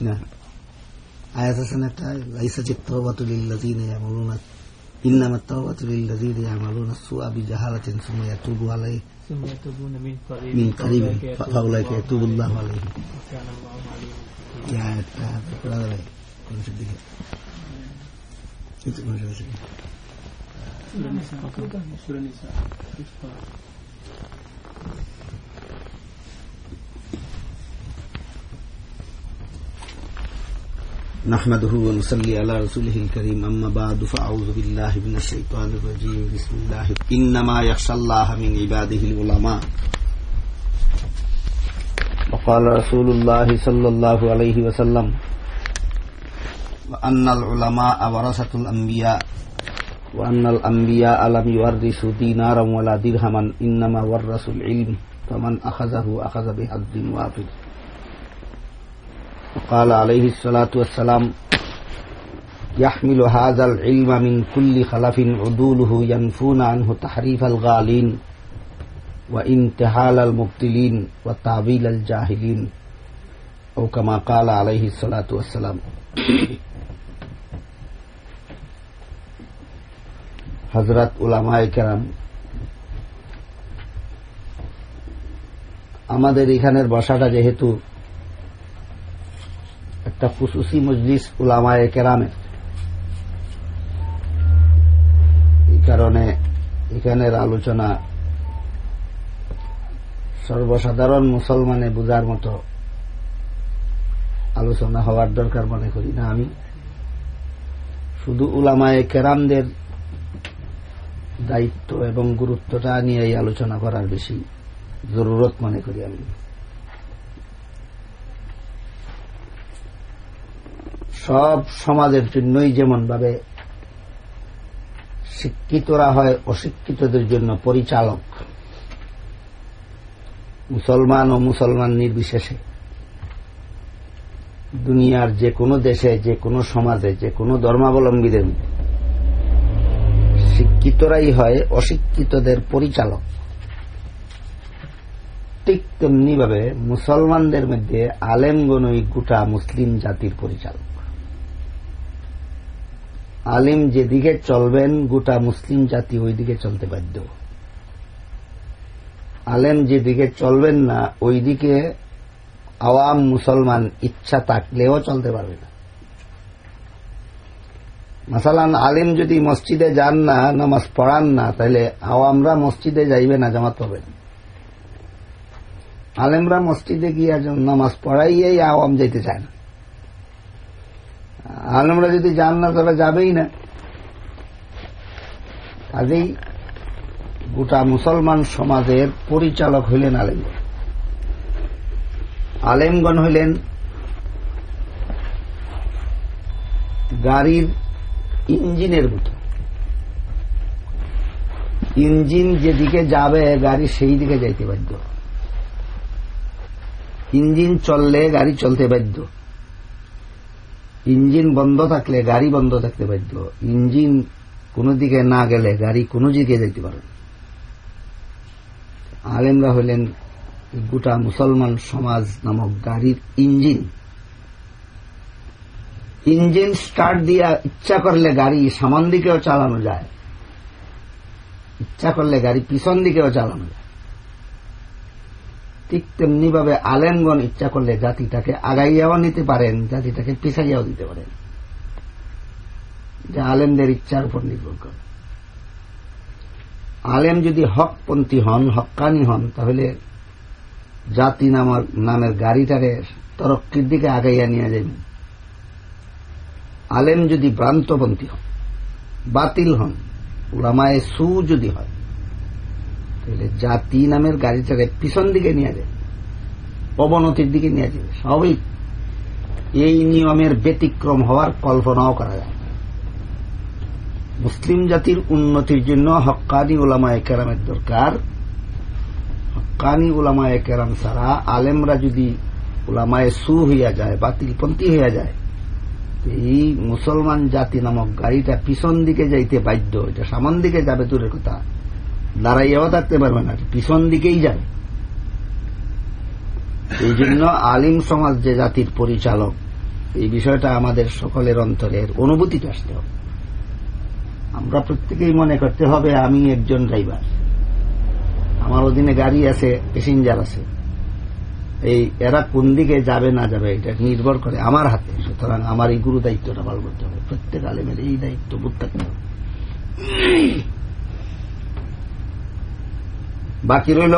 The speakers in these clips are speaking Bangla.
نعم آية إنما التوبة للذين يعملون السوء بجهالة ثم يتوب عليه من قريب فأولئك يتوب الله عليهم نحمده ونصلي على رسوله الكريم. أما بعد فأعوذ بالله من الشيطان الرجيم. بسم الله. إنما يخشى الله من عباده العلماء. وقال رسول الله صلى الله عليه وسلم وأن العلماء ورثة الأنبياء. وأن الأنبياء لم يورثوا دينارا ولا درهما إنما ورثوا العلم فمن أخذه أخذ بحظ وافر وقال عليه الصلاة والسلام يحمل هذا العلم من كل خلف عدوله ينفون عنه تحريف الغالين وانتحال المبتلين وتعبيل الجاهلين أو كما قال عليه الصلاة والسلام. হজরত উলামায় কেরাম, আমাদের এখানের বসাটা যেহেতু একটা খুশুসি মজলিস উলামায় কেরামের, এই কারণে এখানের আলোচনা সর্বসাধারণ মুসলমানে বোঝার মতো আলোচনা হওয়ার দরকার মনে করি না আমি। শুধু উলামায়ে কেরামদের দায়িত্ব এবং গুরুত্বটা নিয়ে এই আলোচনা করার বেশি জরুরত মনে করি আমি। সব সমাজের জন্যই যেমন ভাবে শিক্ষিতরা হয়, অশিক্ষিতদের জন্য পরিচালক, মুসলমান ও মুসলমান নির্বিশেষে। দুনিয়ার যে কোনো দেশে, যে কোনো সমাজে, যে কোনো ধর্মাবলম্বীদের শিক্ষিতরাই হয় অশিক্ষিতদের পরিচালক। ঠিক তেমনি ভাবে মুসলমানদের মধ্যে আলেমগণই গোটা মুসলিম জাতির পরিচালক। আলিম যেদিকে চলবেন, গোটা মুসলিম জাতি ওই দিকে চলতে বাধ্য। আলেম যেদিকে চলবেন না ওই দিকে আওয়াম মুসলমান ইচ্ছা থাকলেও চলতে পারবে না। মাসালান আলিম যদি মসজিদে যান না, নামাজ পড়ান না, তাহলে আওয়ামরা মসজিদে যাইবে না, জামাত পাবে আলেমরা মসজিদে গিয়ে নামাজ পড়াইয়েই আওয়াম যাইতে চায় না। আলেমরা যদি যান না, তারা যাবেই না। কাজেই গোটা মুসলমান সমাজের পরিচালক হইলেন আলেমগণ। আলেমগণ হইলেন গাড়ির ইঞ্জিনের মতো। ইঞ্জিন যেদিকে যাবে গাড়ি সেই দিকে যাইতে বাধ্য। ইঞ্জিন চললে গাড়ি চলতে বাধ্য। ইঞ্জিন বন্ধ থাকলে গাড়ি বন্ধ থাকতে বাধ্য। ইঞ্জিন কোন দিকে না গেলে গাড়ি কোন দিকে যেতে পারে। আলেমরা হইলেন গোটা মুসলমান সমাজ নামক গাড়ির ইঞ্জিন। ইঞ্জিন স্টার্ট দিয়া ইচ্ছা করলে গাড়ি সামান দিকেও চালানো যায়। ইচ্ছা করলে গাড়ি পিছন দিকেও চালানো যায়। ঠিক তেমনি ভাবে আলেমগণ ইচ্ছা করলে জাতিটাকে আগাইয়াও নিতে পারেন, জাতিটাকে পিছাইয়াও দিতে পারেন। যা আলেমদের ইচ্ছার উপর নির্ভর করে। আলেম যদি হকপন্থী হন, হক্কানি হন, তাহলে জাতি নামের গাড়িটারে তরক্কির দিকে আগাইয়া নিয়ে যাবেন আলেম যদি ভ্রান্তপন্থী হন, বাতিল হন, উলামায় সু যদি হয়, তাহলে জাতি নামের গাড়িটাকে পিছন দিকে নিয়ে যায়, অবনতির দিকে নিয়ে যাবে স্বাভাবিক। এই নিয়মের ব্যতিক্রম হওয়ার কল্পনাও করা যায় মুসলিম জাতির উন্নতির জন্য হক্কানি ওলামায় কেরামের দরকার। হক্কানি ওলামায় কেরাম ছাড়া আলেমরা যদি ওলামায় সু হইয়া যায়, বাতিলপন্থী হইয়া যায় এই মুসলমান জাতি নামক গাড়িটা পিছন দিকে যাইতে বাধ্য, এটা সামন দিকে যাবে, দূরের কথা। দাঁড়াইয়াও থাকতে পারবে না পিছন দিকেই যাবে। এই জন্য আলিম সমাজ যে জাতির পরিচালক, এই বিষয়টা আমাদের সকলের অন্তরের অনুভূতিটা আসতে হবে। আমরা প্রত্যেকেই মনে করতে হবে, আমি একজন ড্রাইভার। আমার অধীনে গাড়ি আছে, প্যাসেঞ্জার আছে। এই এরা কোন দিকে যাবে না যাবে, এটা নির্ভর করে আমার হাতে। সুতরাং আমার এই গুরু দায়িত্বটা পালন করতে হবে। প্রত্যেক আলেমের এই দায়িত্ব বোধ থাকতে হবে। বাকি রইল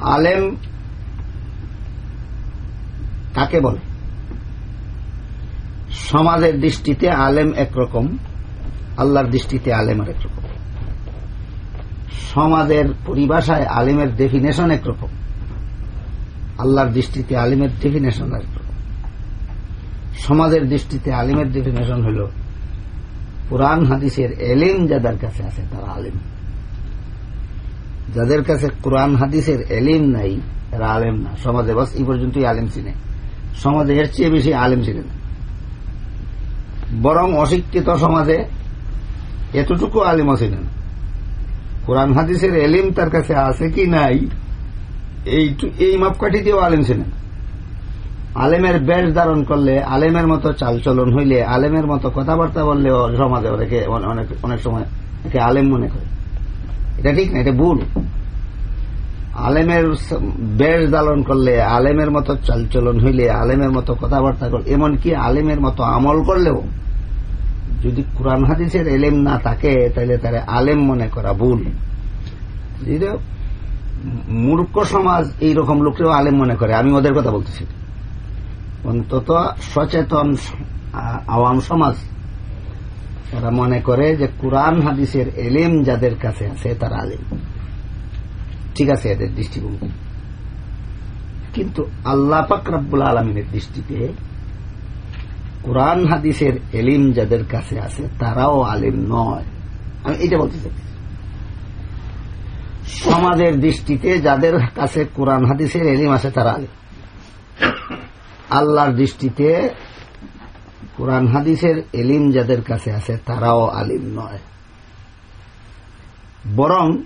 আলেম কাকে বলে? সমাজের দৃষ্টিতে আলেম একরকম, আল্লাহর দৃষ্টিতে আলেম আর একরকম সমাজের পরিভাষায় আলিমের ডেফিনেশন একরকম। আল্লাহর দৃষ্টিতে আলিমের ডেফিনেশন একরকম। সমাজের দৃষ্টিতে আলিমের ডেফিনেশন হল, কোরআন, হাদিসের এলিম যাদের কাছে আছে তারা আলিম। যাদের কাছে কোরআন, হাদিসের এলিম নাই, তারা আলেম না। সমাজে বাস, এই পর্যন্তই আলেম চিনে। সমাজে এর চেয়ে বেশি আলেম চিনে না। বরং অশিক্ষিত সমাজে এতটুকু আলিমও চিনে না। কোরআন হাদিসের এলিম তার কাছে আছে কি নাই, এই এই দিয়েও আলেম ছিলেন। আলেমের বেশ ধারণ করলে, আলেমের মতো চালচলন হইলে, আলেমের মতো কথাবার্তা বললে সমাজে অনেকে অনেক অনেক সময় আলেম মনে করে। এটা ঠিক না, এটা ভুল। আলেমের বেশ ধারণ করলে, আলেমের মতো চালচলন হইলে, আলেমের মতো কথাবার্তা করলে এমনকি আলেমের মতো আমল করলেও যদি কোরআন হাদিসের এলেম না থাকে, তাহলে তারা আলেম মনে করা ভুল। মূর্খ সমাজ, এইরকম লোককেও আলেম মনে করে। আমি ওদের কথা বলতেছি। অন্তত সচেতন আওয়াম সমাজ, তারা মনে করে যে কোরআন হাদিসের এলেম যাদের কাছে আছে, তারা আলেম। ঠিক আছে এদের দৃষ্টিভঙ্গি। কিন্তু আল্লাহ পাক রাব্বুল আলমিনের দৃষ্টিতে কোরআন হাদিসের এলিম যাদের কাছে আছে, তারাও আলিম নয়। আমি এটা বলতে চাই। সমাজের দৃষ্টিতে যাদের কাছে কোরআন হাদিসের এলিম আছে, তারা আলিম। আল্লাহর দৃষ্টিতে কোরআন হাদিসের এলিম যাদের কাছে আছে, তারাও আলিম নয়। বরং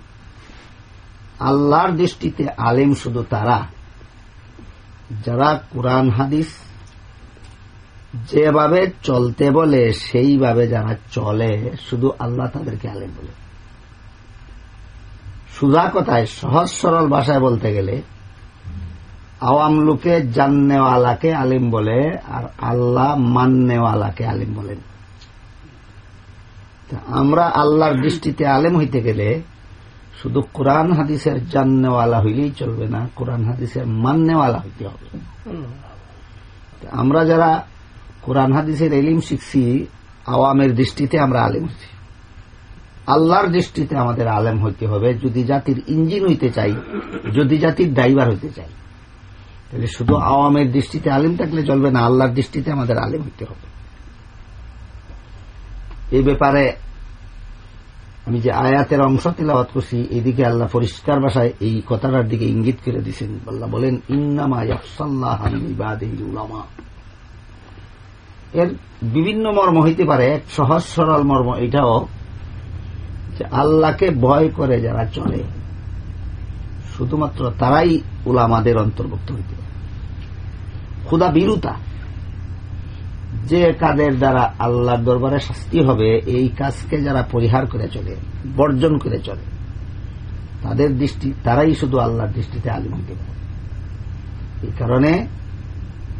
আল্লাহর দৃষ্টিতে আলিম শুধু তারা। যারা কোরআন হাদিস যেভাবে চলতে বলে সেইভাবে যারা চলে শুধু আল্লাহ তাদেরকে আলিম বলে। সুজা কথায় সহজ সরল ভাষায় বলতে গেলে আওয়াম লোকে জাননেওয়ালাকে আলিম বলে আর আল্লাহ মাননেওয়ালাকে আলিম বলেন। আমরা আল্লাহর দৃষ্টিতে আলেম হইতে গেলে শুধু কোরআন হাদিসের জাননেওয়ালা হইলেই চলবে না কোরআন হাদিসের মাননেওয়ালা হইতে হবে। আমরা যারা কোরআন হাদিসের এলিম শিখছি, আওয়ামের দৃষ্টিতে আমরা আলেম হচ্ছি। আল্লাহর দৃষ্টিতে আমাদের আলেম হইতে হবে, যদি জাতির ইঞ্জিন হইতে চাই, যদি জাতির ড্রাইভার হইতে চাই। তাহলে শুধু আওয়ামের দৃষ্টিতে আলেম থাকলে চলবে না, আল্লাহর দৃষ্টিতে আমাদের আলেম হইতে হবে। এই ব্যাপারে আমি যে আয়াতের অংশ তেলাওয়াত করছি, এদিকে আল্লাহ পরিষ্কার ভাষায় এই কথাটার দিকে ইঙ্গিত করে দিচ্ছেন আল্লাহ বলেন, ইন্নামা ইয়াফসাল্লাহ উলামা। এর বিভিন্ন মর্ম হইতে পারে এক সহজ সরল মর্ম এটাও যে আল্লাহকে ভয় করে যারা চলে, শুধুমাত্র তারাই উলামাদের অন্তর্ভুক্ত হইতে পারে। ক্ষুদা বিরুতা, যে কাজের দ্বারা আল্লাহর দরবারে শাস্তি হবে, এই কাজকে যারা পরিহার করে চলে, বর্জন করে চলে, তাদের দৃষ্টি, তারাই শুধু আল্লাহর দৃষ্টিতে আলিম হইতে পারে। এই কারণে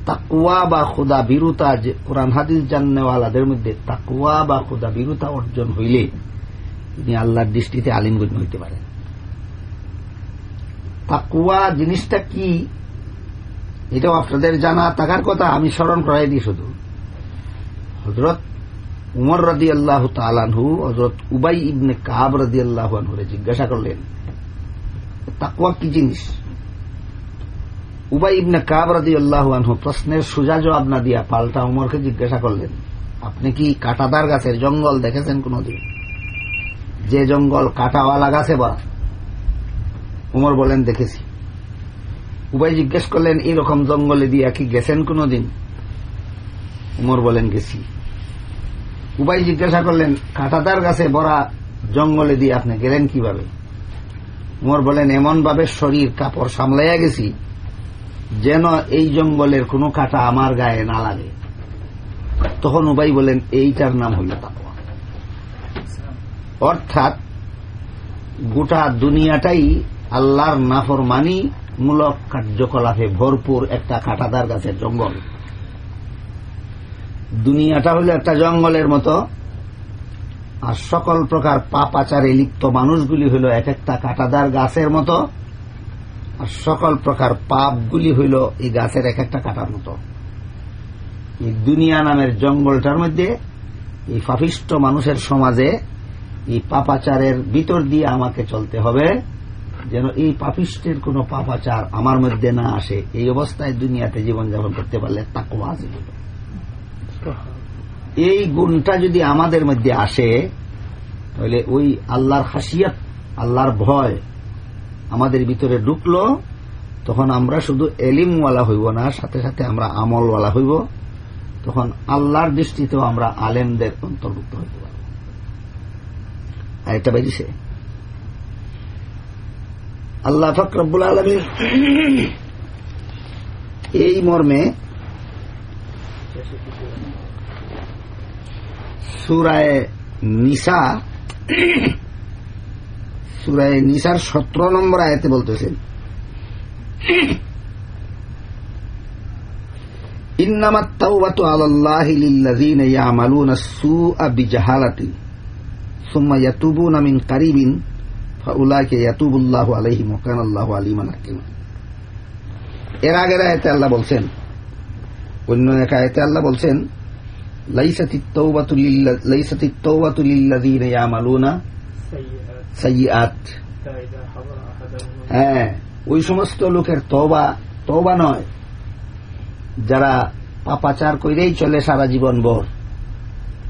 তাকুয়া বা খুদা বিরুতা যে কোরআন হাদিস জাননেওয়ালাদের মধ্যে তাকুয়া বা খুদা বিরুতা অর্জন হইলে তিনি আল্লাহর দৃষ্টিতে আলিম গণ্য হইতে পারেন। তাকুয়া জিনিসটা কি? এটাও আপনাদের জানা থাকার কথা, আমি স্মরণ করাই দিই শুধু। হজরত উমর রদি আল্লাহ তালানহু হজরত উবাই ইবনে কাব রদি আল্লাহ আনহুরে জিজ্ঞাসা করলেন তাকুয়া কি জিনিস? উবাই ইবনে কাব রদি আল্লাহ আনহু প্রশ্নের সুজা জবাব না দিয়া পাল্টা উমরকে জিজ্ঞাসা করলেন, আপনি কি কাটাদার গাছের জঙ্গল দেখেছেন কোনদিন? যে জঙ্গল কাটাওয়ালা গাছে বলা উমর বলেন দেখেছি। উবাই জিজ্ঞেস করলেন এরকম জঙ্গলে দিয়া কি গেছেন কোনদিন? উমর বলেন গেছি। উবাই জিজ্ঞাসা করলেন, কাঁটাদার গাছে ভরা জঙ্গলে দিয়ে আপনি গেলেন কীভাবে? উমর বলেন এমন ভাবে শরীর কাপড় সামলাইয়া গেছি যেন এই জঙ্গলের কোনো কাটা আমার গায়ে না লাগে। তখন উবাই বলেন, এইটার নাম হইল তাকওয়া। অর্থাৎ গোটা দুনিয়াটাই আল্লাহর নাফরমানি মূলক কার্যকলাপে ভরপুর একটা কাটাদার গাছের জঙ্গল। দুনিয়াটা হলো একটা জঙ্গলের মতো, আর সকল প্রকার পাপাচারে লিপ্ত মানুষগুলি হইল এক একটা কাটাদার গাছের মতো আর সকল প্রকার পাপগুলি হইল এই গাছের এক একটা কাটার মতো। এই দুনিয়া নামের জঙ্গলটার মধ্যে এই পাপিষ্ট মানুষের সমাজে এই পাপাচারের ভিতর দিয়ে আমাকে চলতে হবে, যেন এই পাপিষ্টের কোন পাপাচার আমার মধ্যে না আসে। এই অবস্থায় দুনিয়াতে জীবনযাপন করতে পারলে তাকুয়া হবে এই গুণটা যদি আমাদের মধ্যে আসে, তাহলে ওই আল্লাহর খাসিয়াত, আল্লাহর ভয় আমাদের ভিতরে ঢুকলো, তখন আমরা শুধু এলিমওয়ালা হইব না, সাথে সাথে আমরা আমলওয়ালা হইব, তখন আল্লাহর দৃষ্টিতেও আমরা আলেমদের অন্তর্ভুক্ত হইতে পারব আরেকটা বেরিয়েছে আল্লাহ ফকরবুল আলমী এই মর্মে সুরায় নিসা সুরায় নিসার সতেরো নম্বর আয়াতে বলতেছেন إنما التوبة على الله للذين يعملون السوء بجهالة ثم يتوبون من قريب فأولئك يتوب الله عليهم وكان الله عليما حكيما এর আগের আয়তে আল্লাহ বলছেন অন্য এক আয়তে আল্লাহ বলছেন লাইসাতি তৌবাতু লিল্লা- লাইসাতি তৌবাতু লিল্লাযীনা ইয়ামালুনা সাইয়াত হ্যাঁ ওই সমস্ত লোকের তবা তবা নয়। যারা পাপাচার করেই চলে সারা জীবন বর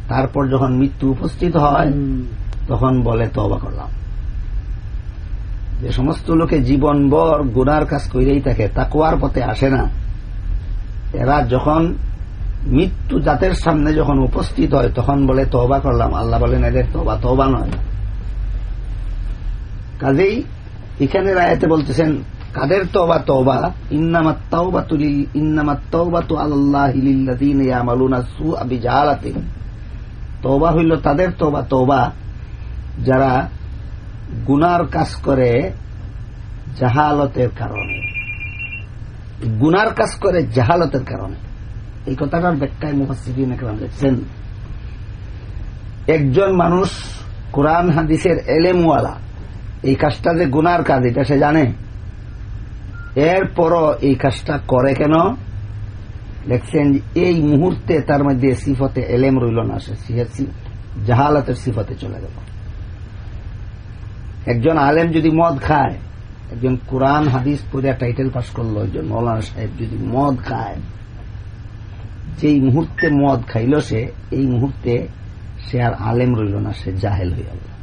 তারপর যখন মৃত্যু উপস্থিত হয়, তখন বলে তবা করলাম। যে সমস্ত লোকে জীবন বর গুনার কাজ করেই থাকে তা কোয়ার পথে আসে না। এরা যখন মৃত্যু জাতের সামনে যখন উপস্থিত হয়, তখন বলে তবা করলাম। আল্লাহ বলেন, এদের তবা তবা নয়। কাজেই এখানে রায়াতে বলতেছেন, কাদের তওবা তওবা? ইন্নামাত তাওবাতু হইল তাদের তওবা তওবা যারা গুনার কাজ করে জাহালতের কারণে। গুনার কাজ করে জাহালতের কারণে। এই কথাটার ব্যাখ্যায় মুফাসসিরিন একরাম লিখছেন। একজন মানুষ কোরআন, হাদিসের এলেমওয়ালা এই কাজটা যে গুনার কাজ, এটা সে জানে। এরপরও এই কাজটা করে কেন? দেখছেন, এই মুহূর্তে তার মধ্যে সিফতে এলেম রইল না সে জাহালাতের সিফতে চলে গেল। একজন আলেম যদি মদ খায়, একজন কোরআন, হাদিস পড়ে টাইটেল পাস করল, একজন মৌলানা সাহেব যদি মদ খায়, যেই মুহূর্তে মদ খাইল সে, এই মুহূর্তে সে আর আলেম রইল না, সে জাহেল হয়ে গেল।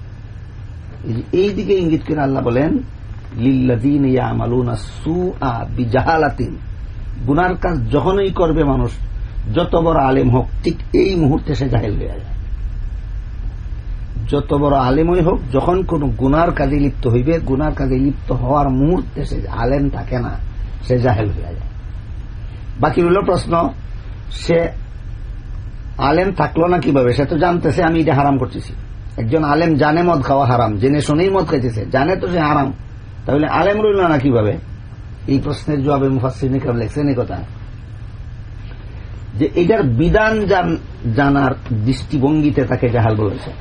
এই দিকে ইঙ্গিত করে আল্লাহ বলেন লিল্লাদিন ইয়ামালুনা বিজাহালাতিন। গুনার কাজ যখনই করবে মানুষ, যত বড় আলেম হোক, ঠিক এই মুহূর্তে সে জাহেল হয়ে যায়। যত বড় আলেমই হোক, যখন কোন গুনার কাজে লিপ্ত হইবে, গুনার কাজে লিপ্ত হওয়ার মুহূর্তে সে আলেম থাকে না, সে জাহেল হয়ে যায়। বাকি রইল প্রশ্ন, সে আলেম থাকল না কীভাবে? সে তো জানতেছে, আমি এটা হারাম করতেছি। একজন আলেম জানে মদ খাওয়া হারাম, জেনে শুনেই মদ খাইতেছে, জানে তো সে হারাম। তাহলে আলেম রইল না কীভাবে? এই প্রশ্নের জবাবে মুফাসির নিকরাম লেখছেন এই কথা। যে এটার বিধান জানার দৃষ্টিভঙ্গিতে তাকে জাহাল বলেছে।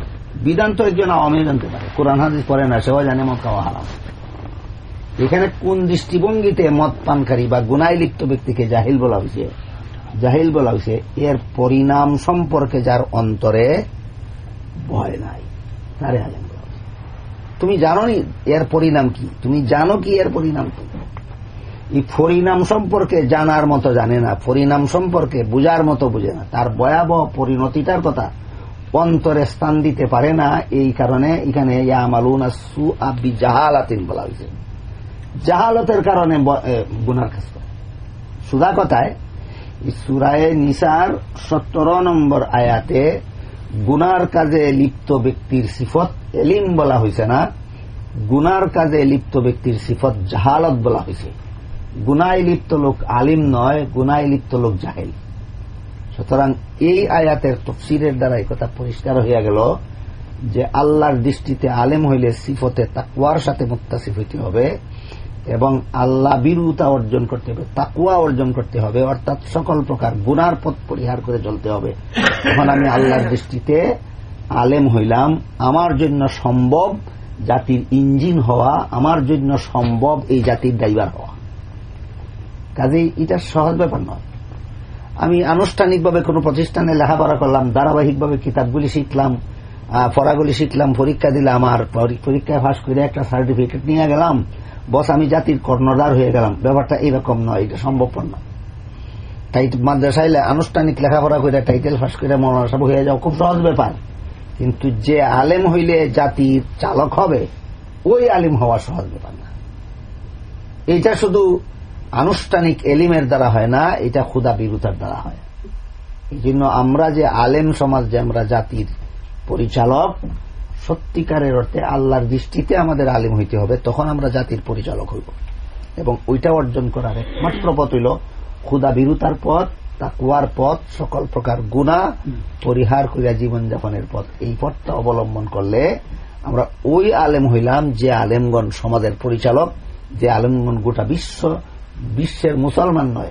বিধান তো একজন আওয়ামী জানতে পারে। কোরআন, হাদিস পড়ে না, সেও জানে মদ খাওয়া হারাম। এখানে কোন দৃষ্টিভঙ্গিতে মদ পানকারী বা গুনায় লিপ্ত ব্যক্তিকে জাহিল বলা হয়েছে জাহিল বলা হয়েছে এর পরিণাম সম্পর্কে যার অন্তরে ভয় নাই। বলা হয়েছে। তুমি জানো নি এর পরিণাম কি? তুমি জানো কি এর পরিণাম কি? এই পরিণাম সম্পর্কে জানার মতো জানে না পরিণাম সম্পর্কে বুঝার মতো বুঝে না। তার ভয়াবহ পরিণতিটার কথা অন্তরে স্থান দিতে পারে না, এই কারণে এখানে জাহালাতিন বলা হয়েছে। জাহালতের কারণে গুনার কাজ করে। সুদা কথায় সুরায় নিসার সত্তর নম্বর আয়াতে গুনার কাজে লিপ্ত ব্যক্তির সিফত এলিম বলা হয়েছে না, গুনার কাজে লিপ্ত ব্যক্তির সিফত জাহালত বলা হয়েছে গুনায় লিপ্ত লোক আলিম নয়, গুনায় লিপ্ত লোক জাহেল। সুতরাং এই আয়াতের তফসিরের দ্বারা কথা পরিষ্কার হইয়া গেল যে আল্লাহর দৃষ্টিতে আলেম হইলে সিফতে তাকুয়ার সাথে মুক্তাসিফ হইতে হবে। এবং আল্লাহ বিরুতা অর্জন করতে হবে তাকুয়া অর্জন করতে হবে, অর্থাৎ সকল প্রকার গুনার পথ পরিহার করে চলতে হবে। তখন আমি আল্লাহর দৃষ্টিতে আলেম হইলাম, আমার জন্য সম্ভব জাতির ইঞ্জিন হওয়া, আমার জন্য সম্ভব এই জাতির ড্রাইভার হওয়া। কাজেই এটা সহজ ব্যাপার নয়। আমি আনুষ্ঠানিকভাবে কোন প্রতিষ্ঠানে লেখাপড়া করলাম, ধারাবাহিকভাবে কিতাবগুলি শিখলাম পড়াগুলি শিখলাম, পরীক্ষা দিলাম, আর পরীক্ষায় ফাঁস করে একটা সার্টিফিকেট নিয়ে গেলাম। বস, আমি জাতির কর্ণধার হয়ে গেলাম। ব্যাপারটা এইরকম নয়, এটা সম্ভবপর নয়। তাই মাদ্রাসায় আনুষ্ঠানিক লেখাপড়া করে টাইটেল ফাঁস করে মৌলানা হয়ে যাওয়া খুব সহজ ব্যাপার। কিন্তু যে আলেম হইলে জাতির চালক হবে, ওই আলিম হওয়া সহজ ব্যাপার না। এটা শুধু আনুষ্ঠানিক এলিমের দ্বারা হয় না, এটা ক্ষুদা বিরুতার দ্বারা হয়। এই জন্য আমরা যে আলেম সমাজ যে আমরা জাতির পরিচালক সত্যিকারের অর্থে আল্লাহর দৃষ্টিতে আমাদের আলিম হইতে হবে তখন আমরা জাতির পরিচালক হইব। এবং ওইটা অর্জন করার একমাত্র পথ হইল ক্ষুদা বিরুতার পথ তাকুয়ার পথ সকল প্রকার গুণা পরিহার করিয়া জীবনযাপনের পথ। এই পথটা অবলম্বন করলে আমরা ওই আলেম হইলাম যে আলেমগণ সমাজের পরিচালক যে আলেমগণ গোটা বিশ্ব বিশ্বের মুসলমান নয়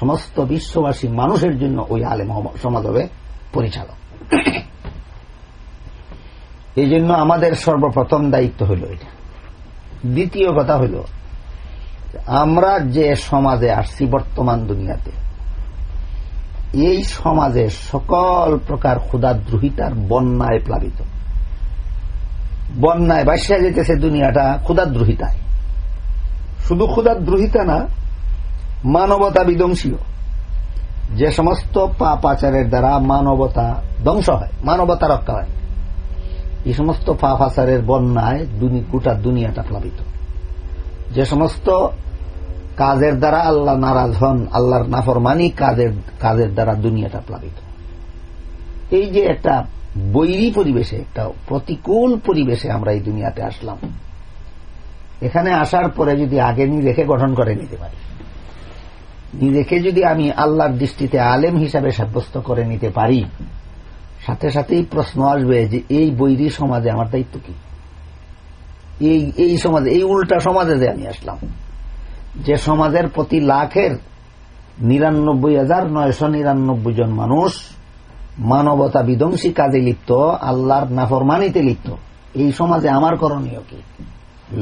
সমস্ত বিশ্ববাসী মানুষের জন্য ওই আলেম সমাজ হবে পরিচালক। এই জন্য আমাদের সর্বপ্রথম দায়িত্ব হইল এটা। দ্বিতীয় কথা হইল, আমরা যে সমাজে আসছি বর্তমান দুনিয়াতে, এই সমাজে সকল প্রকার ক্ষুদাদ্রোহিতার বন্যায় প্লাবিত। বন্যায় বাসিয়া যেতেছে দুনিয়াটা ক্ষুদাদ্রোহিতায়। শুধু ক্ষুদাদ্রোহিতা না, মানবতা বিধ্বংসীয় যে সমস্ত পাপাচারের দ্বারা মানবতা ধ্বংস হয়, মানবতা রক্ষা হয়। এই সমস্ত পাপাচারের বন্যায় গোটা দুনিয়াটা প্লাবিত। যে সমস্ত কাজের দ্বারা আল্লাহ নারাজ হন, আল্লাহর নাফরমানি কাজের কাজের দ্বারা দুনিয়াটা প্লাবিত। এই যে একটা বৈরী পরিবেশে, একটা প্রতিকূল পরিবেশে আমরা এই দুনিয়াতে আসলাম। এখানে আসার পরে যদি আগে নিজেকে গঠন করে নিতে পারি। নিজেকে যদি আমি আল্লাহর দৃষ্টিতে আলেম হিসাবে সাব্যস্ত করে নিতে পারি সাথে সাথেই প্রশ্ন আসবে যে এই বৈরী সমাজে আমার দায়িত্ব কি? এই এই সমাজে, এই উল্টা সমাজে যে আমি আসলাম, যে সমাজের প্রতি লাখের নিরানব্বই হাজার নয়শো নিরানব্বই জন মানুষ মানবতা বিধ্বংসী কাজে লিপ্ত, আল্লাহর নাফরমানিতে লিপ্ত, এই সমাজে আমার করণীয় কি?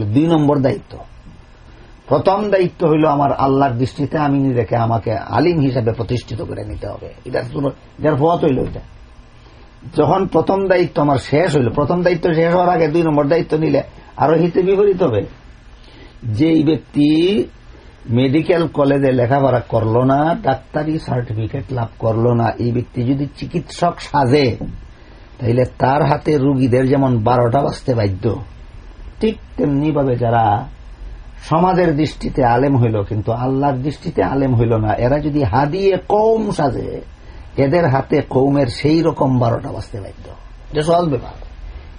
দুই নম্বর দায়িত্ব। প্রথম দায়িত্ব হইল আমার আল্লাহর দৃষ্টিতে আমি নিজেকে আমাকে আলিম হিসাবে প্রতিষ্ঠিত করে নিতে হবে। এটার পথ হইল এটা যখন প্রথম দায়িত্ব আমার শেষ হইল, প্রথম দায়িত্ব শেষ হওয়ার আগে দুই নম্বর দায়িত্ব নিলে আরও হিতে বিপরীত হবে। যেই ব্যক্তি মেডিকেল কলেজে লেখাপড়া করল না, ডাক্তারি সার্টিফিকেট লাভ করল না, এই ব্যক্তি যদি চিকিৎসক সাজে, তাইলে তার হাতে রুগীদের যেমন বারোটা বাজতে বাধ্য, ঠিক তেমনি ভাবে যারা সমাজের দৃষ্টিতে আলেম হইল, কিন্তু আল্লাহর দৃষ্টিতে আলেম হইল না, এরা যদি হাদিয়ে কম সাজে এদের হাতে কৌমের সেই রকম বারোটা বাঁচতে বাধ্য। এটা সহজ ব্যাপার।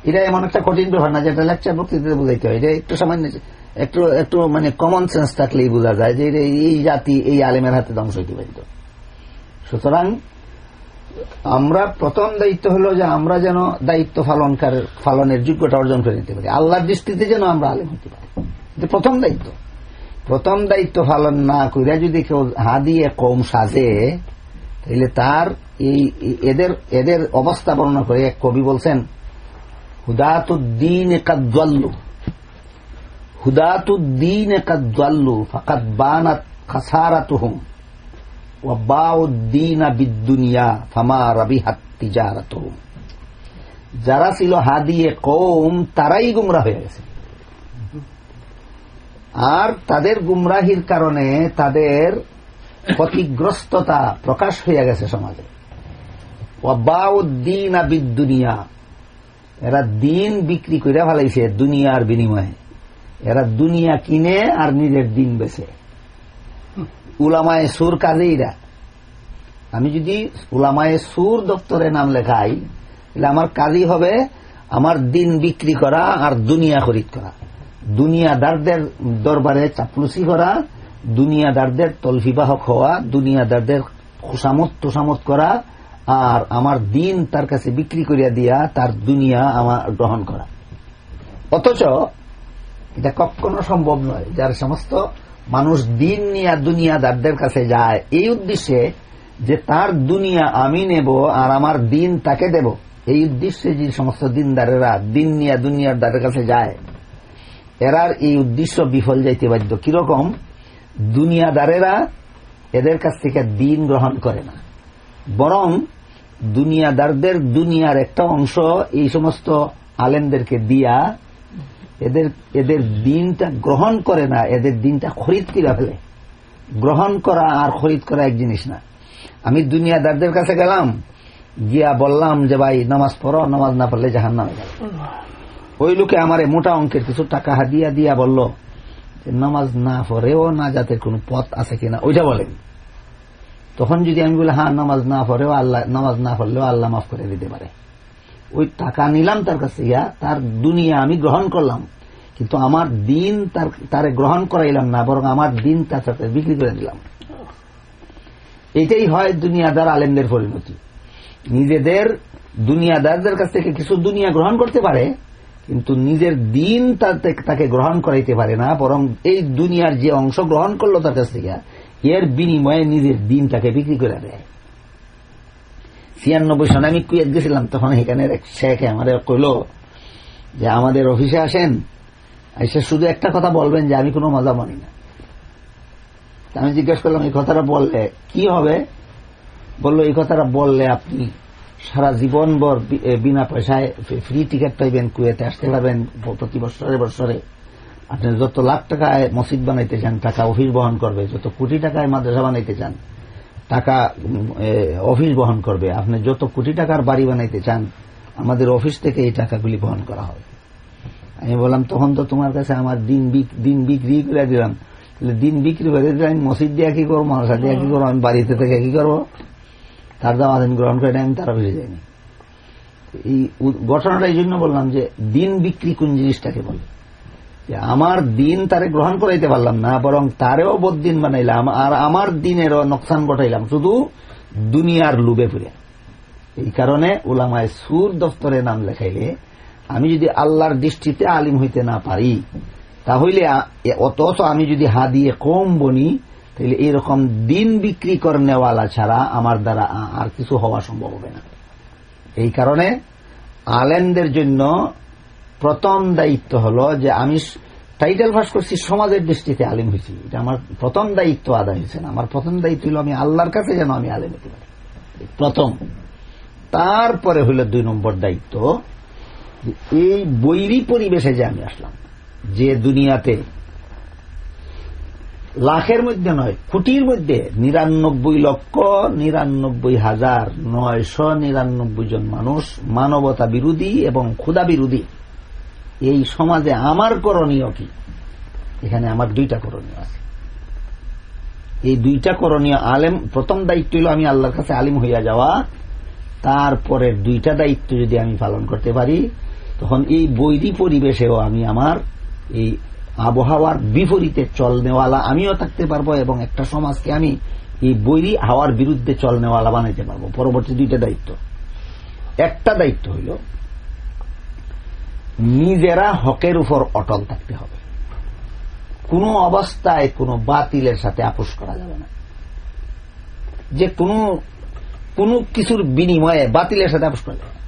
এটা এমন একটা কঠিন ব্যাপার না যেটা লেকচার বক্তৃতা বুঝাইতে হয়। এটা একটু সামান্য, একটু একটু মানে কমন সেন্স থাকলেই বোঝা যায় যে এই জাতি, এই আলেমের হাতে ধ্বংস হইতে পারিত সুতরাং আমরা প্রথম দায়িত্ব হলো যে আমরা যেন দায়িত্ব পালনকার, পালনের যোগ্যতা অর্জন করে নিতে পারি। আল্লাহর দৃষ্টিতে যেন আমরা আলেম হতে পারি। প্রথম দায়িত্ব। প্রথম দায়িত্ব পালন না করিয়া যদি কেউ হা দিয়ে কম সাজে তাহলে তার এই এদের এদের অবস্থা বর্ণনা করে এক কবি বলছেন, হুদাতুদ্দিন একাদ্দাল্লু হুদাতুদ্দিন একাদ্দাল্লু ফাকাত বানাত খাসারাতুহুম ওয়াবাউদ্দিন বিদ্দুনিয়া ফামা রাবিহাত তিজারাতুহুম। যারা ছিল হাদিয়ে কৌম তারাই গুমরা হয়ে গেছে। আর তাদের গুমরাহির কারণে তাদের ক্ষতিগ্রস্ততা প্রকাশ হইয়া গেছে সমাজে। অবাউদ্দিন আবিদ দুনিয়া এরা দিন বিক্রি করে ফেলাইছে দুনিয়ার বিনিময়ে। এরা দুনিয়া কিনে আর নিজের দিন বেছে। উলামায় সুর কাজেইরা আমি যদি উলামায়ে সুর দপ্তরে নাম লেখাই, তাহলে আমার কাজই হবে আমার দিন বিক্রি করা আর দুনিয়া খরিদ করা। দুনিয়াদারদের দরবারে চাপলুসি করা দুনিয়াদারদের তলফিবাহক হওয়া, দুনিয়াদারদের খুশামত তোষামত করা, আর আমার দিন তার কাছে বিক্রি করিয়া দিয়া তার দুনিয়া আমার গ্রহণ করা। অথচ এটা কখনো সম্ভব নয়। যার সমস্ত মানুষ দিন নিয়ে দুনিয়াদারদের কাছে যায়, এই উদ্দেশ্যে যে তার দুনিয়া আমি নেব আর আমার দিন তাকে দেব। এই উদ্দেশ্যে যে সমস্ত দিনদারেরা দিন নিয়ে দুনিয়ার দ্বারের কাছে যায়, এরার এই উদ্দেশ্য বিফল যাইতে বাধ্য। কীরকম? দুনিয়াদারেরা এদের কাছ থেকে দিন গ্রহণ করে না। বরং দুনিয়াদারদের দুনিয়ার একটা অংশ এই সমস্ত আলেমদেরকে দিয়া এদের এদের দিনটা গ্রহণ করে না এদের দিনটা খরিদ কিরা ফেলে। গ্রহণ করা আর খরিদ করা এক জিনিস না। আমি দুনিয়াদারদের কাছে গেলাম গিয়া বললাম যে ভাই নামাজ পড়ো নামাজ না পড়লে জাহান নামে গেল ওই লোকে আমার মোটা অঙ্কের কিছু টাকা হাদিয়া দিয়া বলল নামাজ না পড়েও না যাতে কোনো পথ আছে কিনা, ওইটা বলেন তখন যদি আমি বলি হ্যাঁ নামাজ না পড়েও আল্লাহ নামাজ না পড়লেও আল্লাহ মাফ করে দিতে পারে। ওই টাকা নিলাম তার কাছে ইয়া তার দুনিয়া আমি গ্রহণ করলাম। কিন্তু আমার দিন তার তারে গ্রহণ করাইলাম না, বরং আমার দিন তার সাথে বিক্রি করে দিলাম। এটাই হয় দুনিয়াদার আলেমদের পরিণতি। নিজেদের দুনিয়াদারদের কাছ থেকে কিছু দুনিয়া গ্রহণ করতে পারে কিন্তু নিজের দিন তাকে গ্রহণ করাইতে পারে না, বরং এই দুনিয়ার যে অংশ গ্রহণ করল তার কাছ থেকে, এর বিনিময়ে নিজের দিন তাকে বিক্রি করে দেয়। ছিয়ানব্বই সনে আমি কুয়েত গেছিলাম, তখন এখানে এক শেখ আমাদের কইল যে, আমাদের অফিসে আসেন এসে শুধু একটা কথা বলবেন যে, আমি কোনো মজা মানি না। আমি জিজ্ঞেস করলাম, এই কথাটা বললে কি হবে? বলল, এই কথাটা বললে আপনি সারা জীবন ভর বিনা পয়সায় ফ্রি টিকিট পাইবেন কুয়েতে, আসতে পারবেন প্রতি বছরে বছরে। আপনি যত লাখ টাকায় মসজিদ বানাইতে চান, টাকা অফিস বহন করবে, যত কোটি টাকায় মাদ্রাসা বানাইতে চান, টাকা অফিস বহন করবে। আপনি যত কোটি টাকার বাড়ি বানাইতে চান, আমাদের অফিস থেকে এই টাকাগুলি বহন করা হবে আমি বললাম, তখন তো তোমার কাছে আমার দিন দিন বিক্রি করে দিলাম। দিন বিক্রি করে দিলে আমি মসজিদ দিয়ে কি করব? মাদ্রাসা দিয়ে কি করব? আমি বাড়িতে থেকে কি করব? তার দাম আমি গ্রহণ করে আমি তারা ফিরে যাইনি এই ঘটনাটা এই জন্য বললাম যে, দিন বিক্রি কোন জিনিসটাকে বলে? যে আমার দিন তারে গ্রহণ করাইতে পারলাম না, বরং তারেও বদিন বানাইলাম, আর আমার দিনেরও নোকসান ঘটাইলাম, শুধু দুনিয়ার লুবে পুরে এই কারণে ওলামায় সুর দফতরে নাম লেখাইলে, আমি যদি আল্লাহর দৃষ্টিতে আলিম হইতে না পারি, তাহলে অতচ আমি যদি হা দিয়ে কম বনি তাহলে এরকম দিন বিক্রি করেওয়ালা ছাড়া আমার দ্বারা আর কিছু হওয়া সম্ভব হবে না। এই কারণে আলেমদের জন্য প্রথম দায়িত্ব হল যে আমি টাইটেল ফাঁস করছি, সমাজের দৃষ্টিতে আলিম হয়েছি। এটা আমার প্রথম দায়িত্ব আদায় হয়েছে আমার প্রথম দায়িত্ব হল আমি আল্লাহর কাছে যেন আমি আলেম হতে পারি। প্রথম। তারপরে হইল দুই নম্বর দায়িত্ব এই বৈরী পরিবেশে যে আমি আসলাম, যে দুনিয়াতে লাখের মধ্যে নয়, কোটির মধ্যে। নিরানব্বই লক্ষ, নিরানব্বই হাজার নয়শ নিরানব্বই জন মানুষ মানবতা বিরোধী এবং ক্ষুদা বিরোধী। এই সমাজে আমার করণীয় কি? এখানে আমার দুইটা করণীয় আছে। এই দুইটা করণীয় আলেম, প্রথম দায়িত্ব হল আমি আল্লাহর কাছে আলিম হইয়া যাওয়া। তারপরের দুইটা দায়িত্ব যদি আমি পালন করতে পারি, তখন এই বৈরী পরিবেশেও আমি আমার এই আবহাওয়ার বিপরীতে চল নেওয়ালা আমিও থাকতে পারব এবং একটা সমাজকে আমি এই বৈরী হাওয়ার বিরুদ্ধে চল নেওয়ালা বানাইতে পারব। পরবর্তী দুইটা দায়িত্ব। একটা দায়িত্ব হইল, নিজেরা হকের উপর অটল থাকতে হবে। কোন অবস্থায় কোন বাতিলের সাথে আপোষ করা যাবে না। যে কোন কোন কিছুর বিনিময়ে বাতিলের সাথে আপোষ করা যাবে না।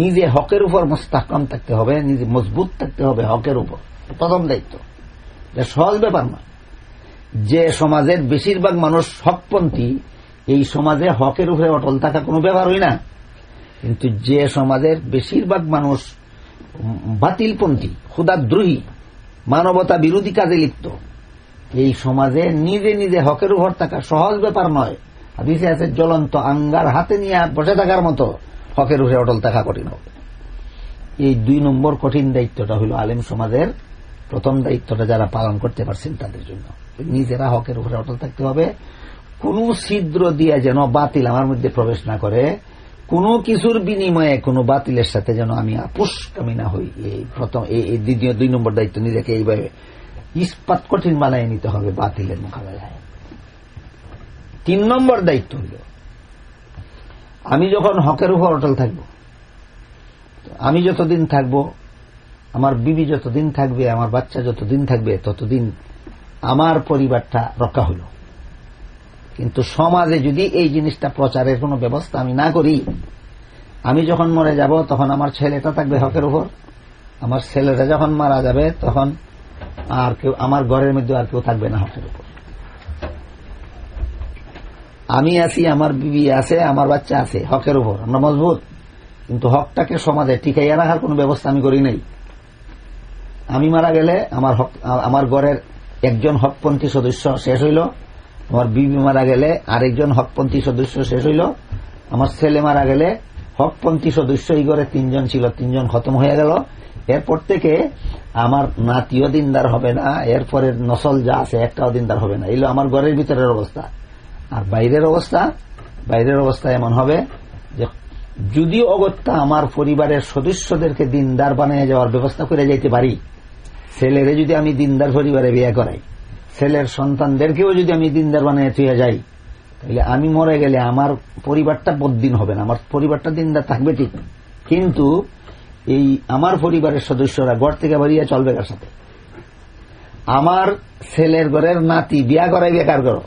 নিজে হকের উপর মোস্তাহকাম থাকতে হবে, নিজে মজবুত থাকতে হবে হকের উপর। প্রথম দায়িত্ব। সহজ ব্যাপার নয়। যে সমাজের বেশিরভাগ মানুষ হকপন্থী, এই সমাজে হকের উপরে অটল থাকা কোনো ব্যাপার হই না। কিন্তু যে সমাজের বেশিরভাগ মানুষ বাতিলপন্থী ক্ষুদাদ্রোহী মানবতা বিরোধী কাজে লিপ্ত, এই সমাজে নিজে নিজে হকের উপর থাকা সহজ ব্যাপার নয়। হাদিসে আছে, জ্বলন্ত আঙ্গার হাতে নিয়ে বসে থাকার মতো হকের উপরে অটল থাকা কঠিন হবে। এই দুই নম্বর কঠিন দায়িত্বটা হল আলেম সমাজের প্রথম দায়িত্বটা যারা পালন করতে পারছেন তাদের জন্য। নিজেরা হকের উপরে অটল থাকতে হবে। কোন ছিদ্র দিয়ে যেন বাতিল আমার মধ্যে প্রবেশ না করে, কোন কিছুর বিনিময়ে কোন বাতিলের সাথে যেন আমি আপোষ না হই। এই প্রথম এই দ্বিতীয় দুই নম্বর দায়িত্ব নিজেকে এইভাবে ইস্পাত কঠিন বানায় নিতে হবে বাতিলের মোকাবেলায়। তিন নম্বর দায়িত্ব হল, আমি যখন হকের উপর অটল থাকব, আমি যতদিন থাকব আমার বিবি যতদিন থাকবে, আমার বাচ্চা যতদিন থাকবে, ততদিন আমার পরিবারটা রক্ষা হল কিন্তু সমাজে যদি এই জিনিসটা প্রচারের কোনো ব্যবস্থা আমি না করি, আমি যখন মরে যাব, তখন আমার ছেলেটা থাকবে হকের উপর। আমার ছেলেটা যখন মারা যাবে, তখন আর কেউ, আমার ঘরের মধ্যে আর কেউ থাকবে না হকের উপর। আমি আছি, আমার বিবি আছে, আমার বাচ্চা আছে, হকের উপর। আমরা মজবুত। কিন্তু হকটাকে সমাজে টিকাইয়া রাখার কোন ব্যবস্থা আমি করি নাই। আমি মারা গেলে আমার হক, আমার ঘরের একজন হকপন্থী সদস্য শেষ হইল। আমার বিবি মারা গেলে আরেকজন হকপন্থী সদস্য শেষ হইল। আমার ছেলে মারা গেলে হকপন্থী সদস্য এই ঘরে তিনজন ছিল, তিনজন খতম হয়ে গেল। এরপর থেকে আমার নাতিও দিনদার হবে না, এরপরে নসল যা আছে একটাও দিনদার হবে না। এলো আমার ঘরের ভিতরের অবস্থা। আর বাইরের অবস্থা বাইরের অবস্থা এমন হবে যে যদি অগত্যা আমার পরিবারের সদস্যদেরকে দিনদার বানিয়ে যাওয়ার ব্যবস্থা করে যাইতে পারি ছেলেরে যদি আমি দিনদার পরিবারে বিয়ে করাই, ছেলের সন্তানদেরকেও যদি আমি দিনদার বানিয়ে থুয়ে যাই, তাহলে আমি মরে গেলে আমার পরিবারটা বদিন হবে না, আমার পরিবারটা দিনদার থাকবে ঠিক। কিন্তু এই আমার পরিবারের সদস্যরা ঘর থেকে বেরিয়ে চলবে কার সাথে? আমার ছেলের ঘরের নাতি বিয়া করাই বেকার করো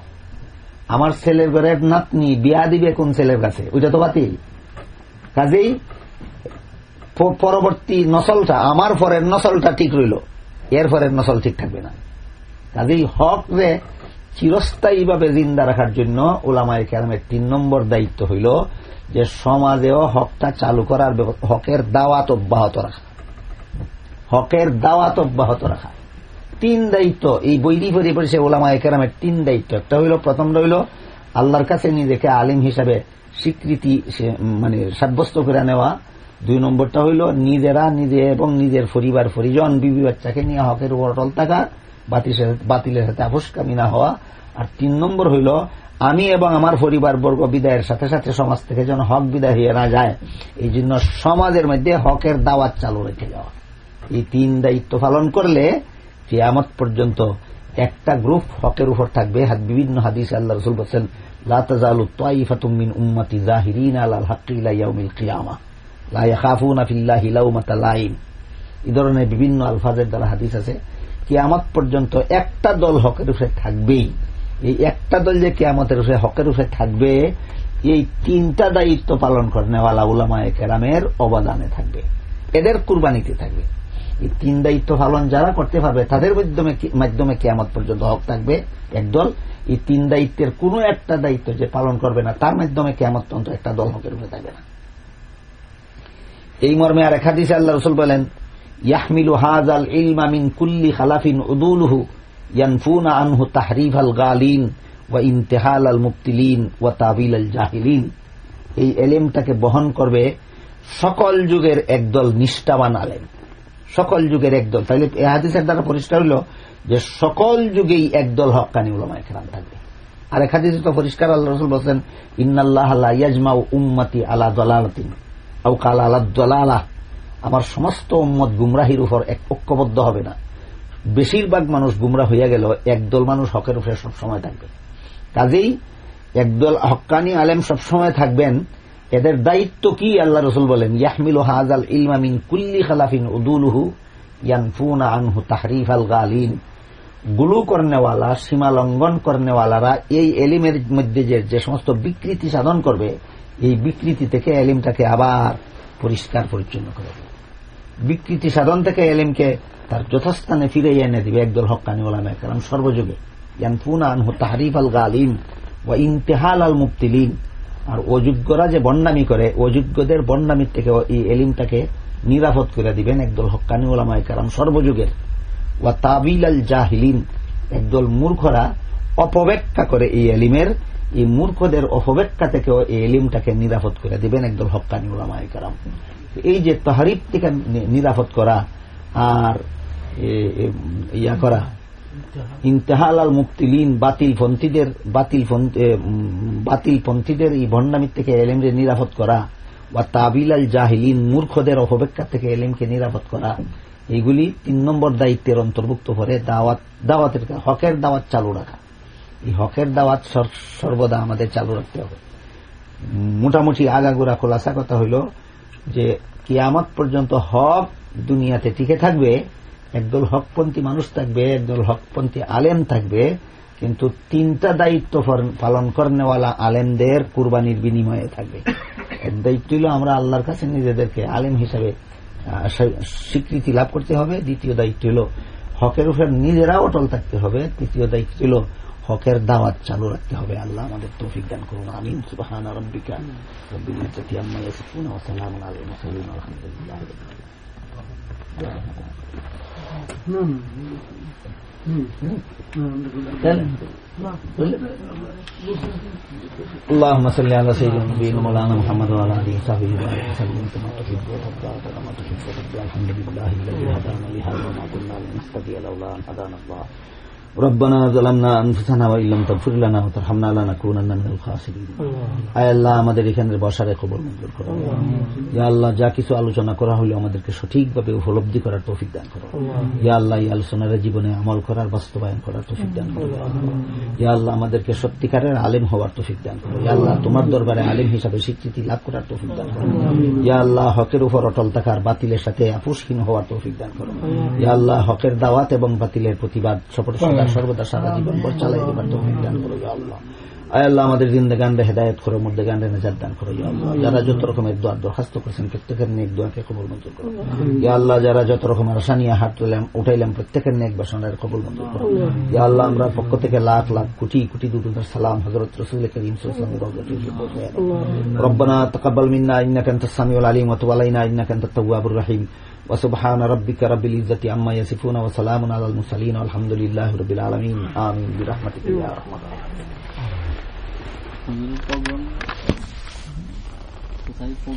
আমার ছেলের ঘরের নাতনি বিয়া দিবে কোন ছেলের কাছে? ওইটা তো বাতিল। কাজেই পরবর্তী নসলটা, আমার পরের নসলটা ঠিক রইল। এর পরের নসল ঠিক থাকবে না। কাজেই হক রে চিরস্থায়ীভাবে জিন্দা রাখার জন্য ওলামায় কেরামের তিন নম্বর দায়িত্ব হইল যে সমাজেও হকটা চালু করার হকের দাওয়াত অব্যাহত রাখা। হকের দাওয়াত অব্যাহত রাখা। তিন দায়িত্ব, এই বৈরি পরিবেশে ওলামায় কেরামের তিন দায়িত্ব। একটা হইল প্রথম রইল আল্লাহর কাছে নিজেকে আলিম হিসাবে স্বীকৃতি মানে সাব্যস্ত করে নেওয়া। দুই নম্বরটা হইল নিজেরা, নিজে এবং নিজের পরিবার, পরিজন, বিবি বাচ্চাকে নিয়ে হকের উপর অটল থাকা, বাতিলের- সাথে আপোষকামী না হওয়া। আর তিন নম্বর হইল, আমি এবং আমার পরিবার বর্গ বিদায়ের সাথে সাথে সমাজ থেকে যেন হক বিদায় হয়ে না যায়, এই জন্য সমাজের মধ্যে হকের দাওয়াত চালু রেখে যাওয়া। এই তিন দায়িত্ব পালন করলে কিয়ামত পর্যন্ত একটা গ্রুপ হকের উপর থাকবে। বিভিন্ন হাদিস আল্লাহ রসুল বলছেন, লা তাজালু তাইফাতুম মিন উম্মতি জাহিরিন আলাল হাক্কি ইলা ইয়াউমিল কিয়ামা। এই ধরনের বিভিন্ন আলফাজের দ্বারা হাদিস আছে। কিয়ামত পর্যন্ত একটা দল হকের উপরে থাকবেই। এই একটা দল যে কিয়ামতের উপরে হকের উপরে থাকবে, এই তিনটা দায়িত্ব পালন করেনেওয়ালা উলামায়ে কেরামের অবদানে থাকবে। এদের কুরবানিতে থাকবে। এই তিন দায়িত্ব পালন যারা করতে পারবে, তাদের মাধ্যমে মাধ্যমে কেয়ামত পর্যন্ত হক থাকবে একদল এই তিন দায়িত্বের কোন একটা দায়িত্ব যে পালন করবে না, তার মাধ্যমে কেয়ামত পর্যন্ত একটা দল হকের উপরে থাকবে না। এই মর্মে আর একাদিসে আল্লাহ রসুল বলেন, ইয়াহমিলু হাজ আল ইলমা মিন কুল্লি খালাফিন উদুলহু, ইয়ানফুনা আনহু তাহরিফ আল গালিন ওয়া ইন্তেহাল আল মুক্তিলিন ওয়া তাবিল আল জাহিলিন। এই এলেমটাকে বহন করবে সকল যুগের একদল নিষ্ঠাবান আলেম। সকল যুগের একদল। তাহলে এ হাদিসের দ্বারা পরিষ্কার হল যে সকল যুগেই একদল হকানি উলামায় খেরাম থাকবে। আর এক হাদিসে তো পরিষ্কার আল্লাহ রসুল বলছেন, ইন্নাল্লাহ ইয়াজমাউ উম্মতি আলা দলালাতিন। দলালা। আমার সমস্ত উম্মত গুমরাহির উপর এক ঐক্যবদ্ধ হবে না। বেশিরভাগ মানুষ গুমরা হইয়া গেল একদল মানুষ হকের উপরে সবসময় থাকবে। কাজেই একদল হক্কানি আলেম সবসময় থাকবেন। এদের দায়িত্ব কি আল্লাহ রসুল বলেন? ইয়াহমিল হাজাল ইলমামিন কুল্লি খালাফিন উদুলহু ইয়ানফুনা আনহু তাহরিফ আল গালিন। গুলু করনেওয়ালা, সীমা লঙ্ঘন করনেওয়ালারা এই এলিমের মধ্যে যে সমস্ত বিকৃতি সাধন করবে এই বিকৃতি থেকে এলিমটাকে আবার পরিষ্কার পরিচ্ছন্ন করে দেবে বিকৃতি সাধন থেকে এলিমকে তার যথাস্থানে ফিরে এনে দিবে একদল হকানি ওলামে কারণ সর্বযুগে। তাহরিফ আল গালিম ও ইন্তেহাল আল মুক্তিলিন আর অযোগ্যরা যে বন্ডামি করে, অযোগ্যদের বন্ডামির থেকে এই এলিমটাকে নিরাপদ করে দিবেন একদল হকানি ওলামায় কারণ সর্বযুগের। ওয়া তাবিল আল জাহিলিন, একদল মূর্খরা অপব্যাখ্যা করে এই এলিমের এই মূর্খদের অপব্যাখ্যা থেকেও এই এলিমটাকে নিরাপদ করে দিবেন একদল হকানি ওলামায় কারাম। এই যে তাহারিফ থেকে নিরাপদ করা আর ইয়া করা, ইন্তেহাল আল মুক্তিলিন বাতিল পন্থীদের, বাতিল বাতিল পন্থীদের এই ভণ্ডামির থেকে এলেমকে নিরাপদ করা বা তাবিল আল জাহিলিন, মূর্খদের অপবেক্ষা থেকে এলেমকে নিরাপদ করা, এইগুলি তিন নম্বর দায়িত্বের অন্তর্ভুক্ত করে দাওয়াত, দাওয়াতের হকের দাওয়াত চালু রাখা। এই হকের দাওয়াত সর- সর্বদা আমাদের চালু রাখতে হবে। মোটামুটি আগাগোড়া খোলাসা কথা হইল যে, কিয়ামত পর্যন্ত হক দুনিয়াতে টিকে থাকবে, একদল হকপন্থী মানুষ থাকবে, একদল হকপন্থী আলেম থাকবে, কিন্তু তিনটা দায়িত্ব পালন করেনেওয়ালা আলেমদের কুরবানির বিনিময়ে থাকবে। এক দায়িত্ব হল আমরা আল্লাহর কাছে নিজেদেরকে আলেম হিসাবে স্বীকৃতি লাভ করতে হবে। দ্বিতীয় দায়িত্ব হল হকের উপর নিজেরা অটল থাকতে হবে। তৃতীয় দায়িত্ব হল হকের দাওয়াত চালু রাখতে হবে আল্লাহ আমাদের তৌফিক দান করুন আমিন সুবাহান রব্বিকা রব্বিল ইজ্জতি আম্মা ইয়াসিফুন ওয়া সালামুন আলাল মুরসালিন আলহামদুলিল্লাহ اللهم صل على سيدنا نبينا مولانا محمد وعلى اله وصحبه وسلم كما تحب وترضى كما تحب وترضى الحمد لله الذي هدانا لهذا وما كنا لنهتدي لولا ان هدانا الله আলোচনা করা হলো আমাদেরকে সঠিকভাবে উপলব্ধি করার তৌফিক দান করো। ইয়া আল্লাহ এই আলোচনার জীবনে আমল করার বাস্তবায়ন করার তৌফিক দান করো। ইয়া আল্লাহ আমাদেরকে সত্যিকারের আলেম হওয়ার তৌফিক দান করো। ইয়া আল্লাহ তোমার দরবারে আলেম হিসাবে স্বীকৃতি লাভ করার তৌফিক দান করো। ইয়া আল্লাহ হকের উপর অটল থাকার বাতিলের সাথে আপোষহীন হওয়ার তৌফিক দান করো। ইয়া আল্লাহ হকের দাওয়াত এবং বাতিলের প্রতিবাদ সপরিষ্কার সর্বদা সারা জীবন ভর চালাই দেবার তৌফিক দান করো ইয়া আল্লাহ। আয় আল্লাহ আমাদের জিন্দেগানরে হেদায়ত করো মুর্দেগানরে নাজাত দান করো ইয়া আল্লাহ। যারা যত রকমের দোয়া দরখাস্ত করেছেন প্রত্যেকের নেক দোয়াকে কবুল মঞ্জুর করো। ইয়া আল্লাহ যারা যত রকমের আশা নিয়ে হাত তুলাম উঠাইলাম প্রত্যেকের নেক বাসনের কবুল মঞ্জুর করো। ইয়া আল্লাহ আমরা পক্ষ থেকে লাখ লাখ কোটি কোটি দুরুদের সালাম হযরত রাসূল করিম সাল্লাল্লাহু আলাইহি ওয়াসাল্লাম রব্বানা তাকাব্বাল মিন্না ইন্নাকা আনতাস সামিউল আলিম ওয়া তুব আলাইনা ইন্নাকা আনতাত তাওয়াবুর রহিম। وسبحان ربك رب العزة عما يصفون وسلام على المرسلين والحمد لله رب العالمين. آمين. برحمتك يا رحمة الله